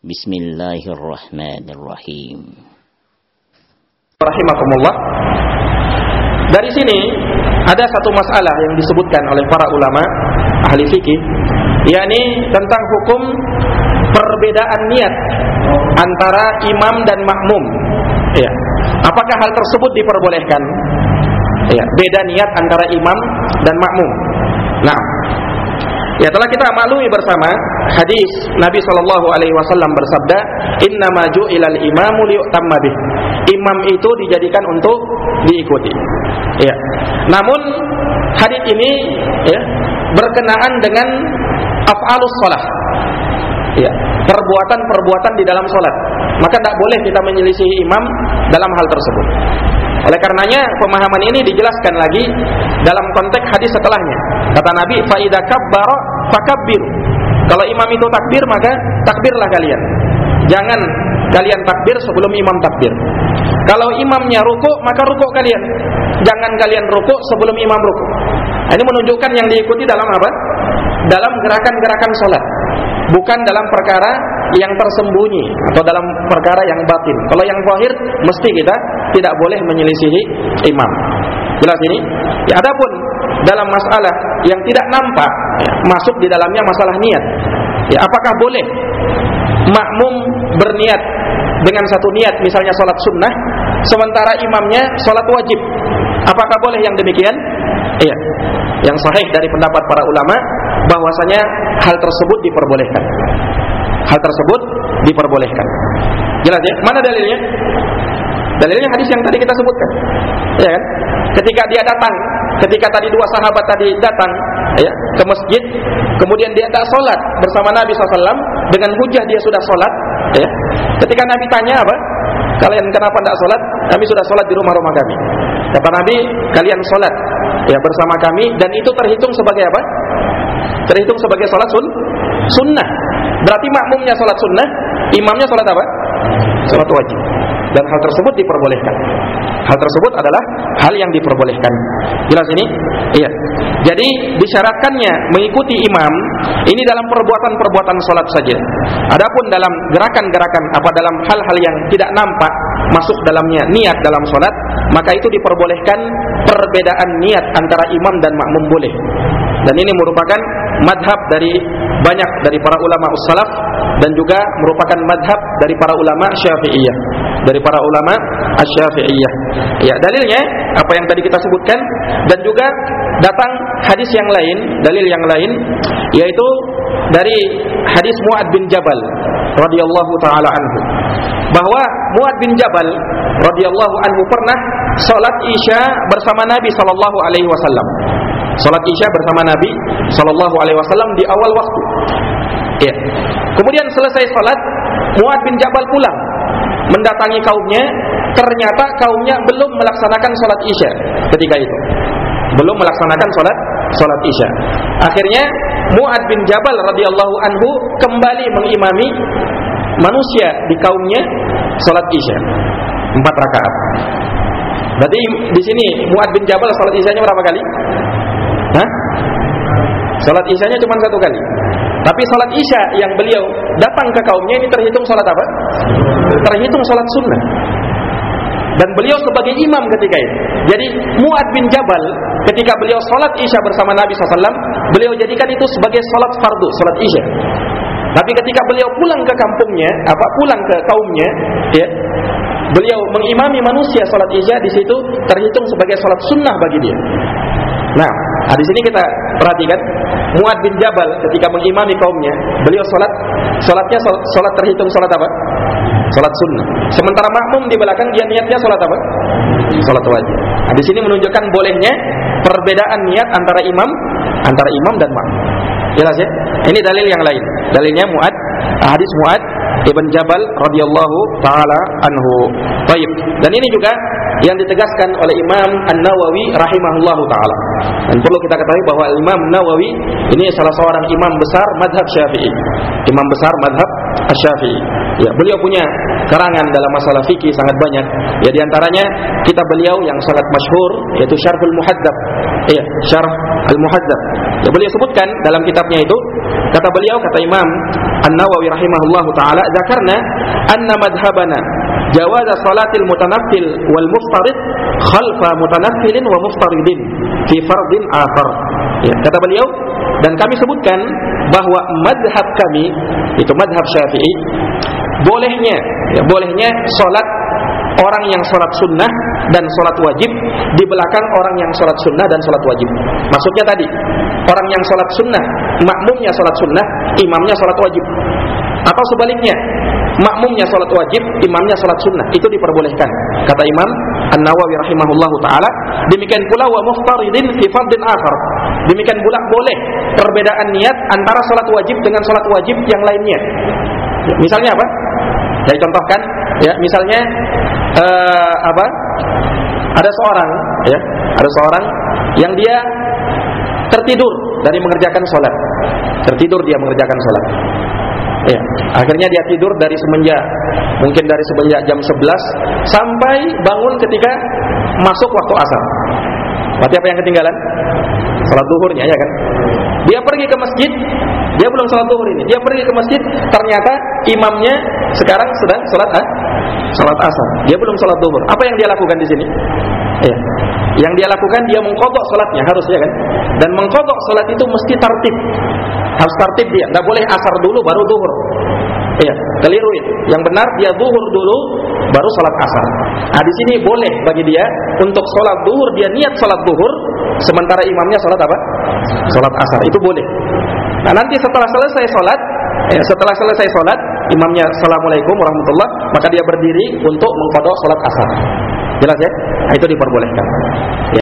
Bismillahirrahmanirrahim. Rahimakumullah. Dari sini ada satu masalah yang disebutkan oleh para ulama ahli fikih, yakni tentang hukum perbedaan niat antara imam dan makmum. Ya. Apakah hal tersebut diperbolehkan? Ya, beda niat antara imam dan makmum. Nah, Ya telah kita maklumi bersama hadis Nabi Shallallahu Alaihi Wasallam bersabda, Inna maju ilal imamu liyutamma. Imam itu dijadikan untuk diikuti. Ya. Namun hadis ini ya, berkenaan dengan afalus sholat. Ya, perbuatan-perbuatan di dalam sholat. Maka tidak boleh kita menyelisihi imam dalam hal tersebut. Oleh karenanya pemahaman ini dijelaskan lagi dalam konteks hadis setelahnya. Kata Nabi, "Faida kabbara fakabbir." Kalau imam itu takbir maka takbirlah kalian. Jangan kalian takbir sebelum imam takbir. Kalau imamnya ruku maka ruku kalian. Jangan kalian ruku sebelum imam ruku. Nah, ini menunjukkan yang diikuti dalam apa? Dalam gerakan-gerakan sholat bukan dalam perkara yang tersembunyi atau dalam perkara yang batin. Kalau yang zahir mesti kita tidak boleh menyelisihi imam. Jelas ini? Ya, adapun dalam masalah yang tidak nampak ya, masuk di dalamnya masalah niat. Ya, apakah boleh makmum berniat dengan satu niat misalnya sholat sunnah sementara imamnya sholat wajib apakah boleh yang demikian? iya yang sahih dari pendapat para ulama bahwasanya hal tersebut diperbolehkan. Hal tersebut diperbolehkan. Jelas ya? Mana dalilnya? Dalilnya hadis yang tadi kita sebutkan. Ya kan? Ketika dia datang, ketika tadi dua sahabat tadi datang ya, ke masjid, kemudian dia tak sholat bersama Nabi SAW dengan hujah dia sudah sholat. Ya. Ketika Nabi tanya apa? Kalian kenapa tidak sholat? Kami sudah sholat di rumah-rumah kami. Kata Nabi, kalian sholat ya bersama kami dan itu terhitung sebagai apa? terhitung sebagai sholat sun, sunnah. Berarti makmumnya sholat sunnah, imamnya sholat apa? Sholat wajib. Dan hal tersebut diperbolehkan. Hal tersebut adalah hal yang diperbolehkan. Jelas ini? Iya. Jadi disyaratkannya mengikuti imam ini dalam perbuatan-perbuatan sholat saja. Adapun dalam gerakan-gerakan apa dalam hal-hal yang tidak nampak masuk dalamnya niat dalam sholat, maka itu diperbolehkan perbedaan niat antara imam dan makmum boleh. Dan ini merupakan madhab dari banyak dari para ulama ussalaf dan juga merupakan madhab dari para ulama syafi'iyah dari para ulama asy-syafi'iyah ya dalilnya apa yang tadi kita sebutkan dan juga datang hadis yang lain dalil yang lain yaitu dari hadis Muad bin Jabal radhiyallahu taala anhu bahwa Muad bin Jabal radhiyallahu anhu pernah salat Isya bersama Nabi sallallahu alaihi wasallam Salat Isya bersama Nabi Sallallahu Alaihi Wasallam di awal waktu. Ya. Kemudian selesai salat, Muad bin Jabal pulang mendatangi kaumnya. Ternyata kaumnya belum melaksanakan salat Isya ketika itu. Belum melaksanakan salat salat Isya. Akhirnya Muad bin Jabal radhiyallahu anhu kembali mengimami manusia di kaumnya salat Isya empat rakaat. Berarti di sini Muad bin Jabal salat Isyanya berapa kali? Hah? Salat isyanya cuma satu kali. Tapi salat isya yang beliau datang ke kaumnya ini terhitung salat apa? Terhitung salat sunnah. Dan beliau sebagai imam ketika itu. Jadi Muad bin Jabal ketika beliau salat isya bersama Nabi SAW, beliau jadikan itu sebagai salat fardu, salat isya. Tapi ketika beliau pulang ke kampungnya, apa pulang ke kaumnya, ya, beliau mengimami manusia salat isya di situ terhitung sebagai salat sunnah bagi dia. Nah, Nah, di sini kita perhatikan Muad bin Jabal ketika mengimami kaumnya, beliau salat salatnya salat terhitung salat apa? Salat sunnah. Sementara makmum di belakang dia niatnya salat apa? Salat wajib. Nah, di sini menunjukkan bolehnya perbedaan niat antara imam antara imam dan makmum. Jelas ya? Ini dalil yang lain. Dalilnya Muad, hadis Muad Ibn Jabal radhiyallahu taala anhu. Baik. Dan ini juga yang ditegaskan oleh Imam An-Nawawi rahimahullahu taala. Dan perlu kita ketahui bahwa Imam Nawawi ini salah seorang imam besar madhab Syafi'i. Imam besar madhab Syafi'i. Ya, beliau punya karangan dalam masalah fikih sangat banyak. Ya di antaranya kitab beliau yang sangat masyhur yaitu Syarhul Muhadzab. Ya, Syarh Al-Muhadzab. Ya beliau sebutkan dalam kitabnya itu kata beliau kata Imam An-Nawawi rahimahullah taala dzakarna anna madhhabana jawaz salatil mutanaffil wal muftarid khalfa mutanaffilin wa muftaridin fi fardin akhar. Ya, kata beliau dan kami sebutkan bahwa madhab kami itu madhab Syafi'i bolehnya ya, bolehnya salat orang yang sholat sunnah dan sholat wajib di belakang orang yang sholat sunnah dan sholat wajib. Maksudnya tadi, orang yang sholat sunnah, makmumnya sholat sunnah, imamnya sholat wajib. Atau sebaliknya, makmumnya sholat wajib, imamnya sholat sunnah. Itu diperbolehkan. Kata Imam An-Nawawi rahimahullahu taala, demikian pula wa muftaridin fi fardin akhar. Demikian pula boleh perbedaan niat antara sholat wajib dengan sholat wajib yang lainnya. Misalnya apa? Saya contohkan, ya, misalnya uh, apa? Ada seorang, ya, ada seorang yang dia tertidur dari mengerjakan sholat. Tertidur dia mengerjakan sholat. Ya, akhirnya dia tidur dari semenjak mungkin dari semenjak jam 11 sampai bangun ketika masuk waktu asar. Berarti apa yang ketinggalan? Salat duhurnya ya kan? Dia pergi ke masjid, dia belum salat duhur ini. Dia pergi ke masjid, ternyata imamnya sekarang sedang salat ah, salat asar. Dia belum salat duhur. Apa yang dia lakukan di sini? Ya. Yang dia lakukan dia mengkodok salatnya harus ya kan? Dan mengkodok salat itu mesti tertib. Harus tertib dia, nggak boleh asar dulu baru duhur. Iya, keliru itu. Yang benar dia duhur dulu baru salat asar. Nah, di sini boleh bagi dia untuk salat duhur dia niat salat duhur sementara imamnya salat apa? Salat asar. Itu boleh. Nah, nanti setelah selesai salat, ya, setelah selesai salat, imamnya assalamualaikum warahmatullah, maka dia berdiri untuk mengkodok salat asar. Jelas ya? Nah, itu diperbolehkan. Ya.